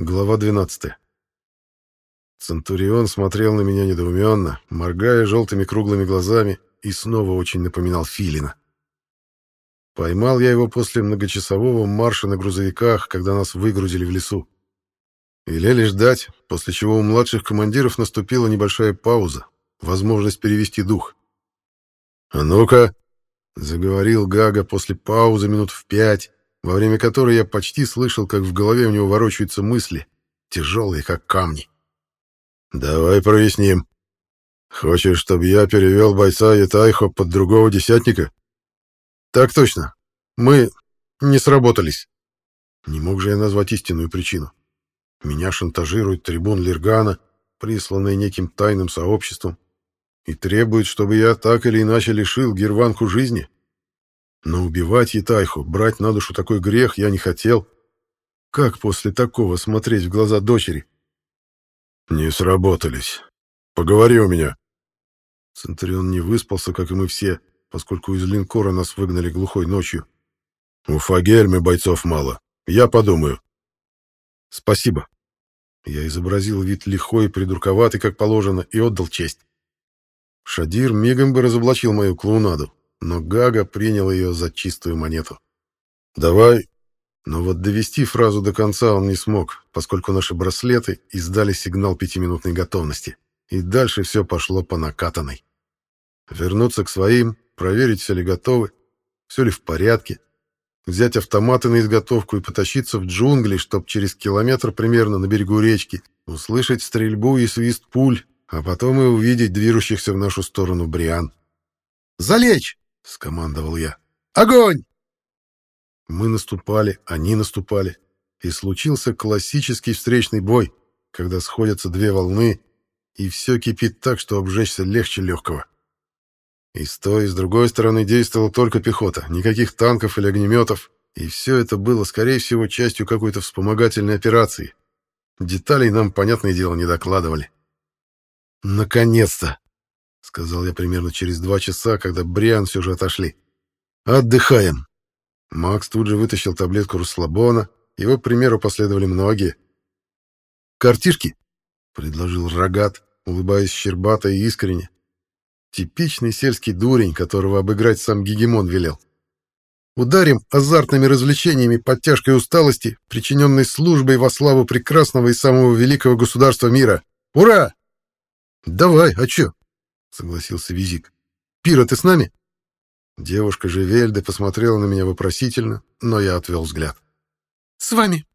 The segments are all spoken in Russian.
Глава 12. Центурион смотрел на меня недоуменно, моргая желтыми круглыми глазами, и снова очень напоминал филина. Поймал я его после многочасового марша на грузовиках, когда нас выгрузили в лесу. Велели ждать, после чего у младших командиров наступила небольшая пауза, возможность перевести дух. «А ну-ка!» — заговорил Гага после паузы минут в пять, во время которой я почти слышал, как в голове у него ворочаются мысли, тяжелые, как камни. «Давай проясним. Хочешь, чтобы я перевел бойца Ятайхо под другого десятника?» «Так точно. Мы не сработались». Не мог же я назвать истинную причину. Меня шантажирует трибун Лергана, присланный неким тайным сообществом, и требует, чтобы я так или иначе лишил Герванку жизни. Но убивать Ятайху, брать на душу такой грех я не хотел. Как после такого смотреть в глаза дочери? Не сработались. Поговори у меня. Центурион не выспался, как и мы все, поскольку из линкора нас выгнали глухой ночью. У Фагельмы бойцов мало. Я подумаю. Спасибо. Я изобразил вид лихой и придурковатый, как положено, и отдал честь. Шадир мигом бы разоблачил мою клоунаду но Гага принял ее за чистую монету. «Давай». Но вот довести фразу до конца он не смог, поскольку наши браслеты издали сигнал пятиминутной готовности. И дальше все пошло по накатанной. Вернуться к своим, проверить, все ли готовы, все ли в порядке, взять автоматы на изготовку и потащиться в джунгли, чтоб через километр примерно на берегу речки услышать стрельбу и свист пуль, а потом и увидеть движущихся в нашу сторону бриан. «Залечь!» — скомандовал я. «Огонь!» Мы наступали, они наступали, и случился классический встречный бой, когда сходятся две волны, и все кипит так, что обжечься легче легкого. И с той, и с другой стороны действовала только пехота, никаких танков или огнеметов, и все это было, скорее всего, частью какой-то вспомогательной операции. Деталей нам, понятное дело, не докладывали. «Наконец-то!» — сказал я примерно через два часа, когда Бриан все же отошли. «Отдыхаем». Макс тут же вытащил таблетку расслабона, его примеру последовали многие. «Картишки?» — предложил Рогат, улыбаясь щербато и искренне. Типичный сельский дурень, которого обыграть сам Гегемон велел. Ударим азартными развлечениями под тяжкой усталости, причиненной службой во славу прекрасного и самого великого государства мира. Ура! Давай, а чё? — согласился Визик. «Пира, ты с нами?» Девушка же Вельда посмотрела на меня вопросительно, но я отвел взгляд. «С вами».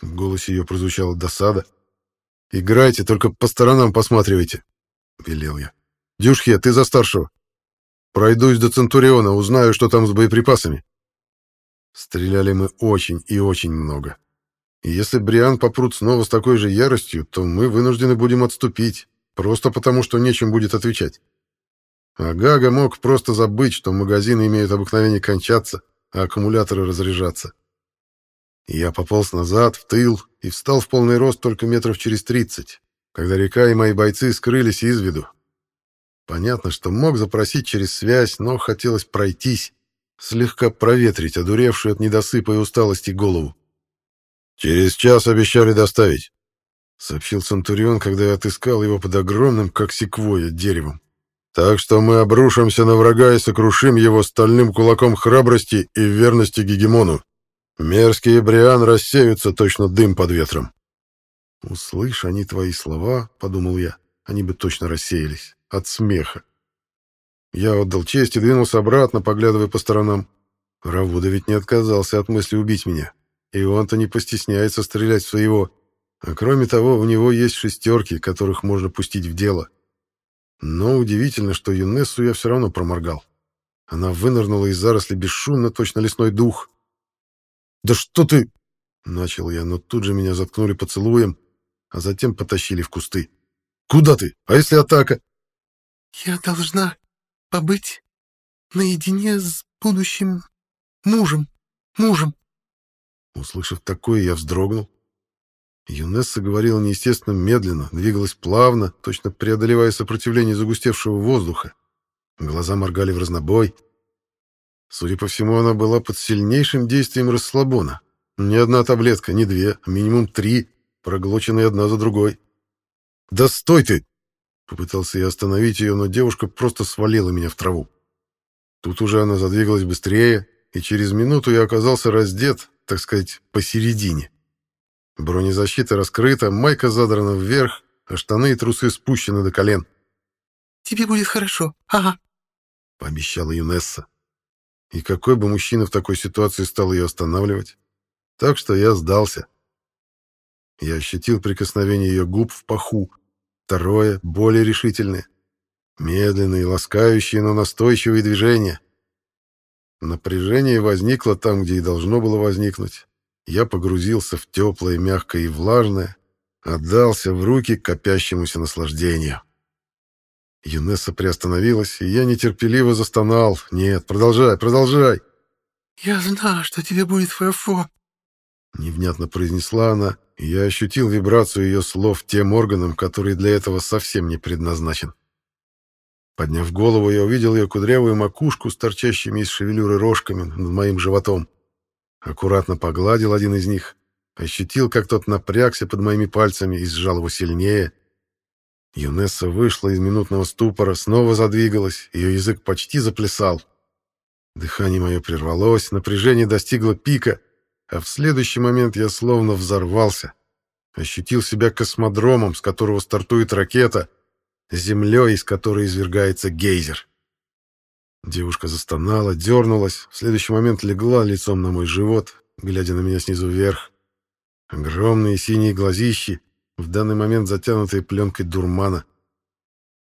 В голосе ее прозвучала досада. «Играйте, только по сторонам посматривайте», — велел я. «Дюшхе, ты за старшего. Пройдусь до Центуриона, узнаю, что там с боеприпасами». Стреляли мы очень и очень много. И если Бриан попрут снова с такой же яростью, то мы вынуждены будем отступить, Просто потому, что нечем будет отвечать. А Гага мог просто забыть, что магазины имеют обыкновение кончаться, а аккумуляторы разряжаться. Я пополз назад, в тыл, и встал в полный рост только метров через тридцать, когда река и мои бойцы скрылись из виду. Понятно, что мог запросить через связь, но хотелось пройтись, слегка проветрить одуревшую от недосыпа и усталости голову. «Через час обещали доставить сообщил Центурион, когда я отыскал его под огромным, как секвойя, деревом. Так что мы обрушимся на врага и сокрушим его стальным кулаком храбрости и верности Гегемону. Мерзкие бриан рассеются точно дым под ветром. Услышь они твои слова, подумал я, они бы точно рассеялись от смеха. Я отдал честь и двинулся обратно, поглядывая по сторонам. Равуда ведь не отказался от мысли убить меня, и он-то не постесняется стрелять в своего. А кроме того, у него есть шестерки, которых можно пустить в дело. Но удивительно, что Юнессу я все равно проморгал. Она вынырнула из заросли бесшумно, точно лесной дух. «Да что ты...» — начал я, но тут же меня заткнули поцелуем, а затем потащили в кусты. «Куда ты? А если атака?» «Я должна побыть наедине с будущим мужем, мужем». Услышав такое, я вздрогнул Юнесса говорила неестественно медленно, двигалась плавно, точно преодолевая сопротивление загустевшего воздуха. Глаза моргали в разнобой. Судя по всему, она была под сильнейшим действием расслабона. Ни одна таблетка, ни две, а минимум три. проглоченные одна за другой. «Да стой ты!» Попытался я остановить ее, но девушка просто свалила меня в траву. Тут уже она задвигалась быстрее, и через минуту я оказался раздет, так сказать, посередине. Бронезащита раскрыта, майка задрана вверх, а штаны и трусы спущены до колен. «Тебе будет хорошо, ага», — пообещала Юнесса. И какой бы мужчина в такой ситуации стал ее останавливать? Так что я сдался. Я ощутил прикосновение ее губ в паху. Второе, более решительное. Медленные, ласкающие, но настойчивые движения. Напряжение возникло там, где и должно было возникнуть. Я погрузился в теплое, мягкое и влажное, отдался в руки копящемуся наслаждению. Юнесса приостановилась, и я нетерпеливо застонал. «Нет, продолжай, продолжай!» «Я знаю, что тебе будет фэфо!» Невнятно произнесла она, и я ощутил вибрацию ее слов тем органом, который для этого совсем не предназначен. Подняв голову, я увидел ее кудрявую макушку с торчащими из шевелюры рожками над моим животом. Аккуратно погладил один из них, ощутил, как тот напрягся под моими пальцами и сжал его сильнее. Юнесса вышла из минутного ступора, снова задвигалась, ее язык почти заплясал. Дыхание мое прервалось, напряжение достигло пика, а в следующий момент я словно взорвался. Ощутил себя космодромом, с которого стартует ракета, землей, из которой извергается гейзер. Девушка застонала, дернулась, в следующий момент легла лицом на мой живот, глядя на меня снизу вверх. Огромные синие глазищи, в данный момент затянутые пленкой дурмана.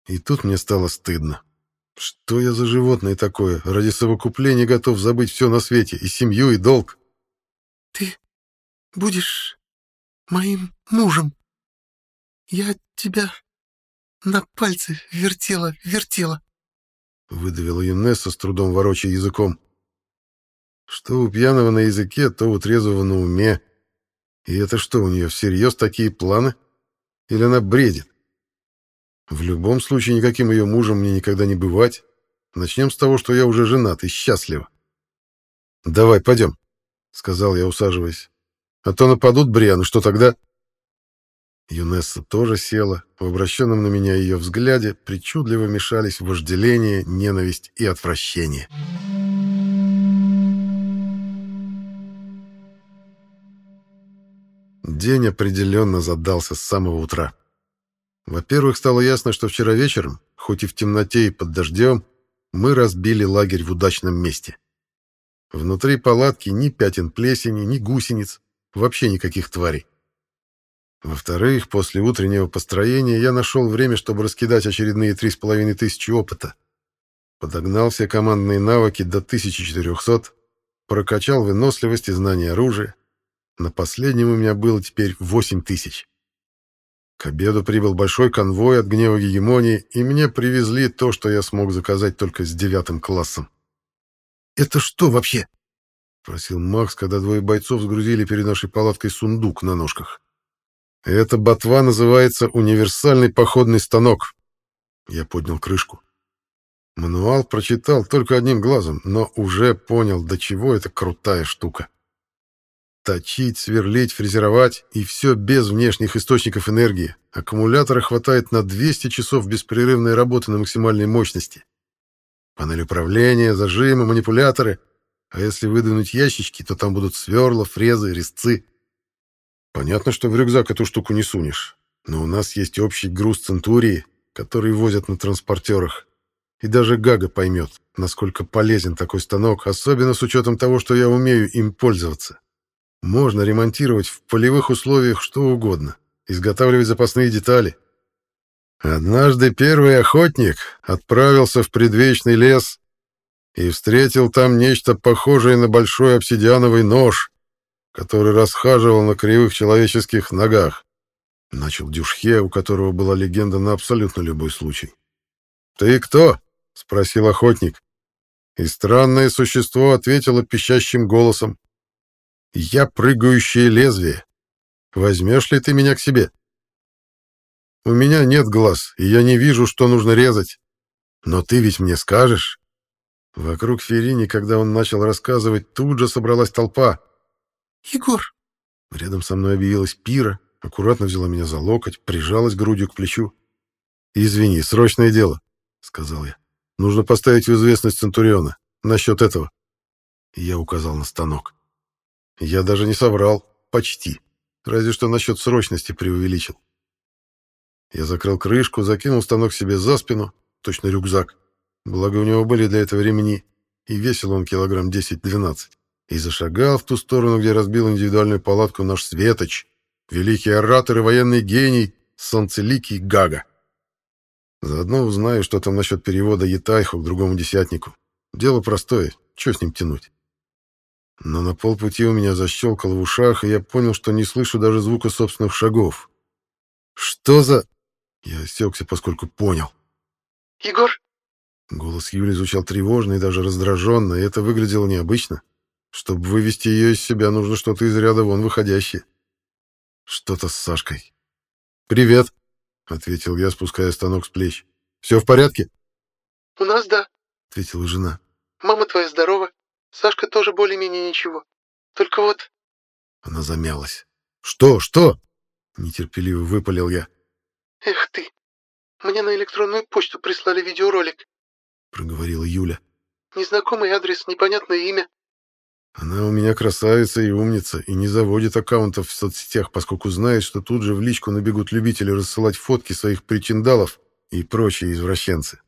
И тут мне стало стыдно. Что я за животное такое? Ради совокупления готов забыть все на свете, и семью, и долг. Ты будешь моим мужем. Я тебя на пальце вертела, вертела. Выдавила Юнесса, с трудом ворочая языком. Что у пьяного на языке, то у трезвого на уме. И это что, у нее всерьез такие планы? Или она бредит? В любом случае, никаким ее мужем мне никогда не бывать. Начнем с того, что я уже женат и счастлив. «Давай, пойдем», — сказал я, усаживаясь. «А то нападут Бриан, что тогда?» Юнесса тоже села. В обращенном на меня ее взгляде причудливо мешались вожделение, ненависть и отвращение. День определенно задался с самого утра. Во-первых, стало ясно, что вчера вечером, хоть и в темноте и под дождем, мы разбили лагерь в удачном месте. Внутри палатки ни пятен плесени, ни гусениц, вообще никаких тварей. Во-вторых, после утреннего построения я нашел время, чтобы раскидать очередные три с половиной тысячи опыта. Подогнал все командные навыки до 1400, прокачал выносливость и знания оружия, на последнем у меня было теперь 8 тысяч. К обеду прибыл большой конвой от гнева гегемонии, и мне привезли то, что я смог заказать только с девятым классом. «Это что вообще?» — спросил Макс, когда двое бойцов сгрузили перед нашей палаткой сундук на ножках. «Эта ботва называется универсальный походный станок». Я поднял крышку. Мануал прочитал только одним глазом, но уже понял, до чего это крутая штука. Точить, сверлить, фрезеровать, и все без внешних источников энергии. Аккумулятора хватает на 200 часов беспрерывной работы на максимальной мощности. Панель управления, зажимы, манипуляторы. А если выдвинуть ящички, то там будут сверла, фрезы, резцы. Понятно, что в рюкзак эту штуку не сунешь. Но у нас есть общий груз Центурии, который возят на транспортерах. И даже Гага поймет, насколько полезен такой станок, особенно с учетом того, что я умею им пользоваться. Можно ремонтировать в полевых условиях что угодно, изготавливать запасные детали. Однажды первый охотник отправился в предвечный лес и встретил там нечто похожее на большой обсидиановый нож, который расхаживал на кривых человеческих ногах. Начал Дюшхе, у которого была легенда на абсолютно любой случай. «Ты кто?» — спросил охотник. И странное существо ответило пищащим голосом. Я прыгающее лезвие. Возьмешь ли ты меня к себе? У меня нет глаз, и я не вижу, что нужно резать. Но ты ведь мне скажешь. Вокруг Ферини, когда он начал рассказывать, тут же собралась толпа. «Егор!» Рядом со мной объявилась Пира, аккуратно взяла меня за локоть, прижалась грудью к плечу. «Извини, срочное дело», — сказал я. «Нужно поставить в известность Центуриона насчет этого». Я указал на станок. Я даже не соврал. Почти. Разве что насчет срочности преувеличил. Я закрыл крышку, закинул станок себе за спину, точно рюкзак. Благо у него были для этого ремни, и весил он килограмм 10-12. И зашагал в ту сторону, где разбил индивидуальную палатку наш Светоч, великий оратор и военный гений, солнцеликий Гага. Заодно узнаю, что там насчет перевода Етайху к другому десятнику. Дело простое, что с ним тянуть? Но на полпути у меня защелкало в ушах, и я понял, что не слышу даже звука собственных шагов. «Что за...» Я осекся, поскольку понял. «Егор?» Голос Юли звучал тревожно и даже раздраженно, и это выглядело необычно. Чтобы вывести ее из себя, нужно что-то из ряда вон выходящее. Что-то с Сашкой. «Привет», — ответил я, спуская станок с плеч. «Все в порядке?» «У нас да», — ответила жена. «Мама твоя здорова. Сашка тоже более-менее ничего. Только вот...» Она замялась. «Что? Что?» Нетерпеливо выпалил я. «Эх ты! Мне на электронную почту прислали видеоролик», — проговорила Юля. «Незнакомый адрес, непонятное имя». Она у меня красавица и умница, и не заводит аккаунтов в соцсетях, поскольку знает, что тут же в личку набегут любители рассылать фотки своих причиндалов и прочие извращенцы.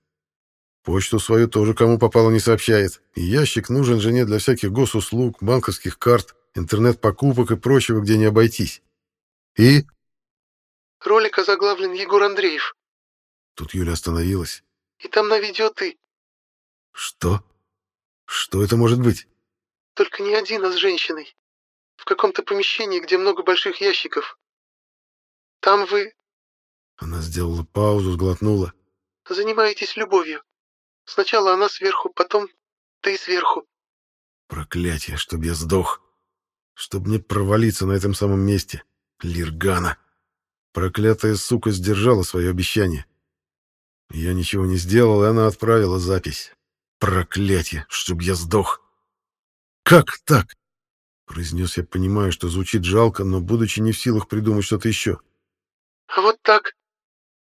Почту свою тоже кому попало не сообщает. И ящик нужен жене для всяких госуслуг, банковских карт, интернет-покупок и прочего, где не обойтись. И? Ролик озаглавлен Егор Андреев. Тут Юля остановилась. И там на видео ты. Что? Что это может быть? Только не один, а с женщиной. В каком-то помещении, где много больших ящиков. Там вы... Она сделала паузу, сглотнула. Занимаетесь любовью. Сначала она сверху, потом ты сверху. Проклятие, чтоб я сдох. Чтоб мне провалиться на этом самом месте. Лиргана. Проклятая сука сдержала свое обещание. Я ничего не сделал, и она отправила запись. Проклятие, чтоб я сдох. Как так? Произнес я, понимая, что звучит жалко, но будучи не в силах придумать что-то еще. Вот так.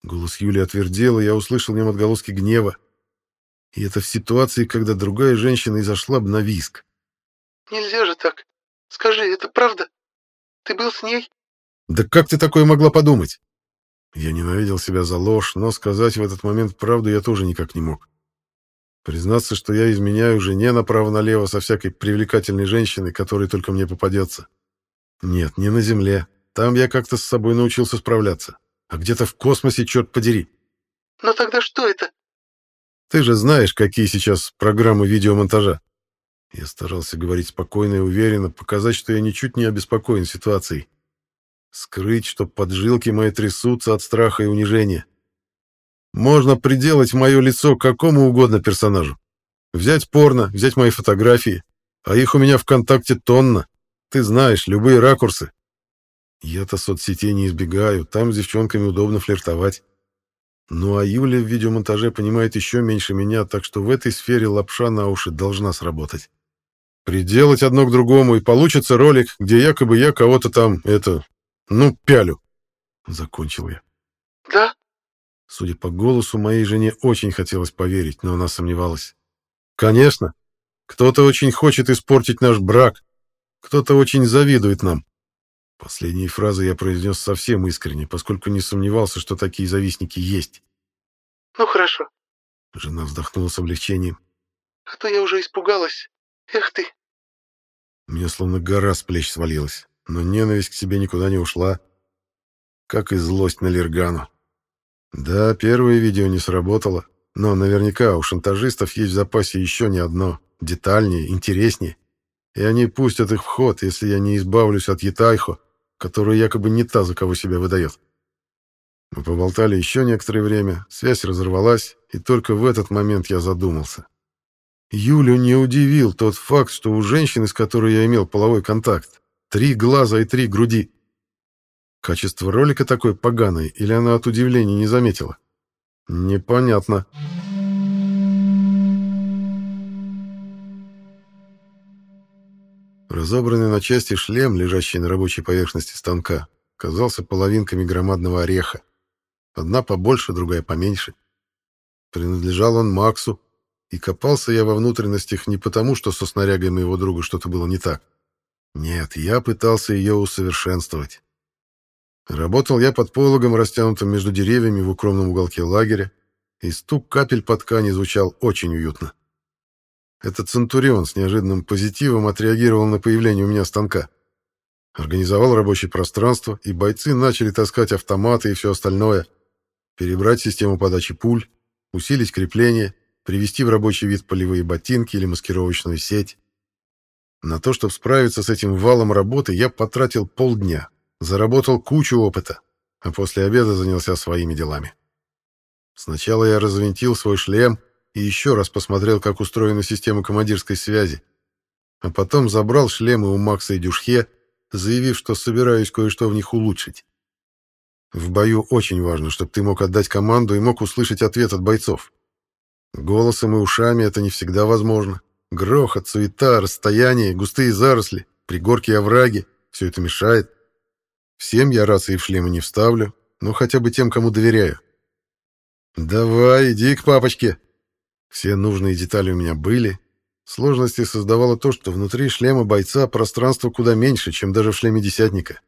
Голос Юли отвердел, и я услышал в нем отголоски гнева. И это в ситуации, когда другая женщина изошла бы на виск. «Нельзя же так. Скажи, это правда? Ты был с ней?» «Да как ты такое могла подумать?» Я ненавидел себя за ложь, но сказать в этот момент правду я тоже никак не мог. Признаться, что я изменяю жене направо-налево со всякой привлекательной женщиной, которой только мне попадется. Нет, не на Земле. Там я как-то с собой научился справляться. А где-то в космосе, черт подери. «Но тогда что это?» Ты же знаешь, какие сейчас программы видеомонтажа. Я старался говорить спокойно и уверенно, показать, что я ничуть не обеспокоен ситуацией. Скрыть, что поджилки мои трясутся от страха и унижения. Можно приделать мое лицо какому угодно персонажу. Взять порно, взять мои фотографии. А их у меня ВКонтакте тонна. Ты знаешь, любые ракурсы. Я-то соцсетей не избегаю, там с девчонками удобно флиртовать. Ну а Юля в видеомонтаже понимает еще меньше меня, так что в этой сфере лапша на уши должна сработать. Приделать одно к другому, и получится ролик, где якобы я кого-то там, это, ну, пялю. Закончил я. Да? Судя по голосу, моей жене очень хотелось поверить, но она сомневалась. Конечно. Кто-то очень хочет испортить наш брак. Кто-то очень завидует нам. Последние фразы я произнес совсем искренне, поскольку не сомневался, что такие завистники есть. «Ну хорошо». Жена вздохнула с облегчением. «А то я уже испугалась. Эх ты!» Мне словно гора с плеч свалилась, но ненависть к себе никуда не ушла. Как и злость на Лергану. Да, первое видео не сработало, но наверняка у шантажистов есть в запасе еще не одно, детальнее, интереснее. И они пустят их в ход, если я не избавлюсь от Ятайхо, которая якобы не та, за кого себя выдает. Мы поболтали еще некоторое время, связь разорвалась, и только в этот момент я задумался. Юлю не удивил тот факт, что у женщины, с которой я имел половой контакт, три глаза и три груди. Качество ролика такое поганое, или она от удивления не заметила? Непонятно. Разобранный на части шлем, лежащий на рабочей поверхности станка, казался половинками громадного ореха. Одна побольше, другая поменьше. Принадлежал он Максу, и копался я во внутренностях не потому, что со снарягой моего друга что-то было не так. Нет, я пытался ее усовершенствовать. Работал я под пологом, растянутым между деревьями в укромном уголке лагеря, и стук капель по ткани звучал очень уютно. Этот Центурион с неожиданным позитивом отреагировал на появление у меня станка. Организовал рабочее пространство, и бойцы начали таскать автоматы и все остальное, перебрать систему подачи пуль, усилить крепление, привести в рабочий вид полевые ботинки или маскировочную сеть. На то, чтобы справиться с этим валом работы, я потратил полдня, заработал кучу опыта, а после обеда занялся своими делами. Сначала я развинтил свой шлем и еще раз посмотрел, как устроена система командирской связи, а потом забрал шлемы у Макса и Дюшхе, заявив, что собираюсь кое-что в них улучшить. В бою очень важно, чтобы ты мог отдать команду и мог услышать ответ от бойцов. Голосом и ушами это не всегда возможно. Грохот, суета, расстояние, густые заросли, пригорки и овраги — все это мешает. Всем я рации в шлемы не вставлю, но хотя бы тем, кому доверяю. «Давай, иди к папочке!» Все нужные детали у меня были. Сложности создавало то, что внутри шлема бойца пространство куда меньше, чем даже в шлеме десятника.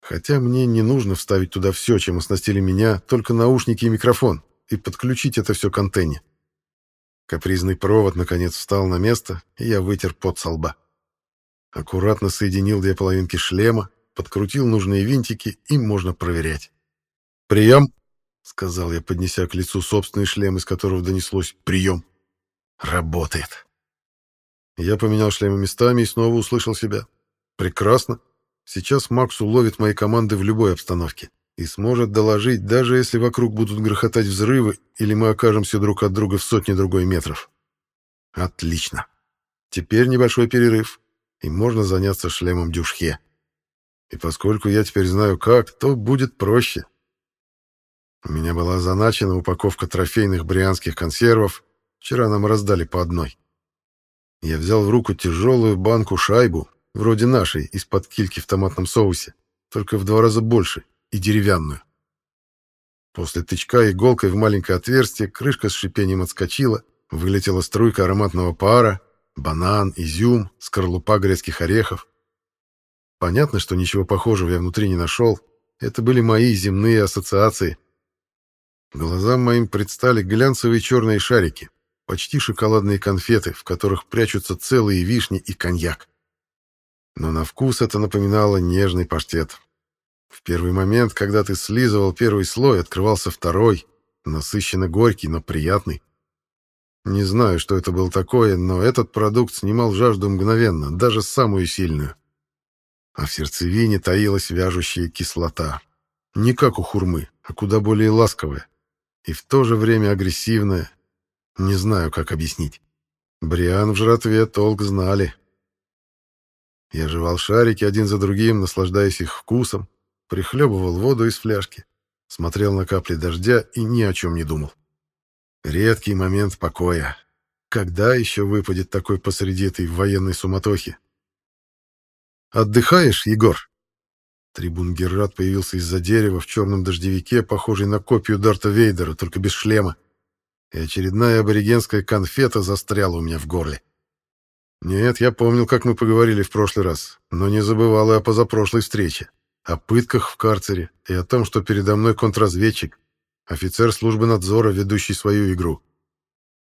Хотя мне не нужно вставить туда все, чем оснастили меня, только наушники и микрофон, и подключить это все к антенне. Капризный провод, наконец, встал на место, и я вытер пот со лба. Аккуратно соединил две половинки шлема, подкрутил нужные винтики, и можно проверять. «Прием!» — сказал я, поднеся к лицу собственный шлем, из которого донеслось «прием». «Работает!» Я поменял шлемы местами и снова услышал себя. «Прекрасно. Сейчас Макс уловит мои команды в любой обстановке и сможет доложить, даже если вокруг будут грохотать взрывы или мы окажемся друг от друга в сотне другой метров. Отлично. Теперь небольшой перерыв, и можно заняться шлемом Дюшхе. И поскольку я теперь знаю как, то будет проще. У меня была заначена упаковка трофейных брианских консервов. Вчера нам раздали по одной. Я взял в руку тяжелую банку-шайбу, вроде нашей, из-под кильки в томатном соусе, только в два раза больше — и деревянную. После тычка иголкой в маленькое отверстие крышка с шипением отскочила, вылетела струйка ароматного пара, банан, изюм, скорлупа грецких орехов. Понятно, что ничего похожего я внутри не нашел. Это были мои земные ассоциации. Глазам моим предстали глянцевые черные шарики, почти шоколадные конфеты, в которых прячутся целые вишни и коньяк. Но на вкус это напоминало нежный паштет, в первый момент, когда ты слизывал первый слой, открывался второй, насыщенно горький, но приятный. Не знаю, что это было такое, но этот продукт снимал жажду мгновенно, даже самую сильную. А в сердцевине таилась вяжущая кислота. Не как у хурмы, а куда более ласковая. И в то же время агрессивная. Не знаю, как объяснить. Бриан в жратве толк знали. Я жевал шарики один за другим, наслаждаясь их вкусом, прихлебывал воду из фляжки, смотрел на капли дождя и ни о чем не думал. Редкий момент покоя. Когда еще выпадет такой посреди этой военной суматохи? «Отдыхаешь, Егор?» Трибун Геррат появился из-за дерева в черном дождевике, похожий на копию Дарта Вейдера, только без шлема. И очередная аборигенская конфета застряла у меня в горле. Нет, я помнил, как мы поговорили в прошлый раз, но не забывал и о позапрошлой встрече о пытках в карцере и о том, что передо мной контрразведчик, офицер службы надзора, ведущий свою игру.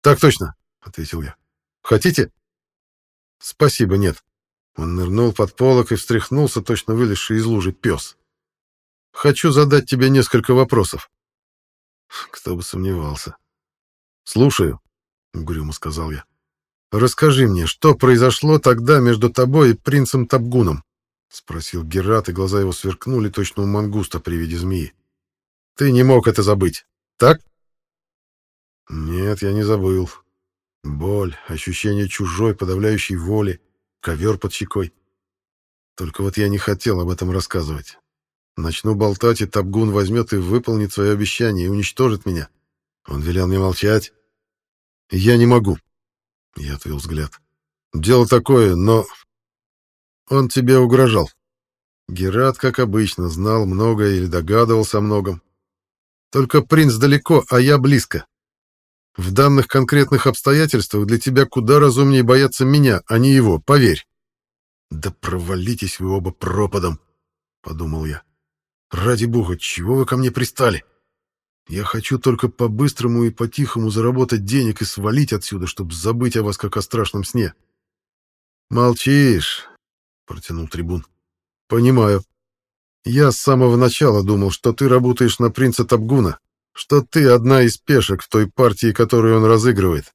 «Так точно», — ответил я. «Хотите?» «Спасибо, нет». Он нырнул под полок и встряхнулся, точно вылезший из лужи пес. «Хочу задать тебе несколько вопросов». Кто бы сомневался. «Слушаю», — угрюмо сказал я. «Расскажи мне, что произошло тогда между тобой и принцем Табгуном?» — спросил Герат, и глаза его сверкнули точно у мангуста при виде змеи. «Ты не мог это забыть, так?» «Нет, я не забыл. Боль, ощущение чужой, подавляющей воли, ковер под щекой. Только вот я не хотел об этом рассказывать. Начну болтать, и Табгун возьмет и выполнит свое обещание и уничтожит меня. Он велел мне молчать. Я не могу. Я отвел взгляд. Дело такое, но он тебе угрожал. Герат, как обычно, знал многое или догадывался о многом. Только принц далеко, а я близко. В данных конкретных обстоятельствах для тебя куда разумнее бояться меня, а не его, поверь. Да провалитесь вы оба пропадом, подумал я. Ради бога, чего вы ко мне пристали? Я хочу только по-быстрому и по-тихому заработать денег и свалить отсюда, чтобы забыть о вас, как о страшном сне. Молчишь, протянул трибун. Понимаю. Я с самого начала думал, что ты работаешь на принца Табгуна, что ты одна из пешек в той партии, которую он разыгрывает.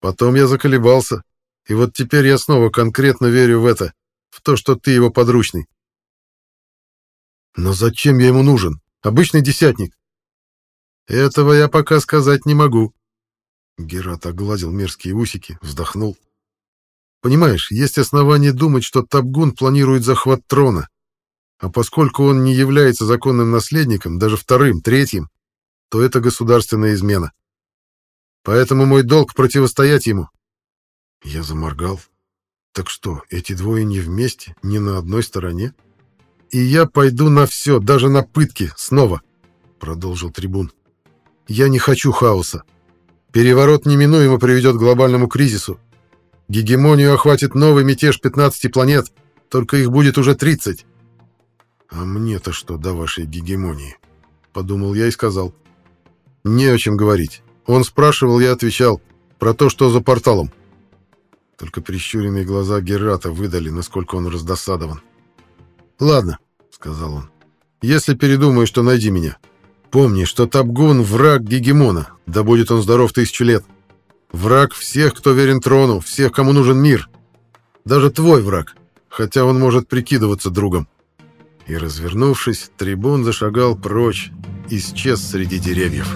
Потом я заколебался, и вот теперь я снова конкретно верю в это, в то, что ты его подручный. Но зачем я ему нужен? Обычный десятник. Этого я пока сказать не могу. Герат огладил мерзкие усики, вздохнул. Понимаешь, есть основания думать, что Табгун планирует захват трона. А поскольку он не является законным наследником, даже вторым, третьим, то это государственная измена. Поэтому мой долг противостоять ему. Я заморгал. Так что, эти двое не вместе, не на одной стороне? И я пойду на все, даже на пытки, снова, продолжил трибун. Я не хочу хаоса. Переворот неминуемо приведет к глобальному кризису. Гегемонию охватит новый мятеж 15 планет, только их будет уже 30. А мне-то что до вашей гегемонии? Подумал я и сказал. Не о чем говорить. Он спрашивал, я отвечал. Про то, что за порталом. Только прищуренные глаза Герата выдали, насколько он раздосадован. «Ладно», — сказал он. «Если передумаешь, то найди меня. Помни, что Табгун — враг Гегемона, да будет он здоров тысячу лет. Враг всех, кто верен трону, всех, кому нужен мир. Даже твой враг, хотя он может прикидываться другом». И, развернувшись, трибун зашагал прочь, исчез среди деревьев.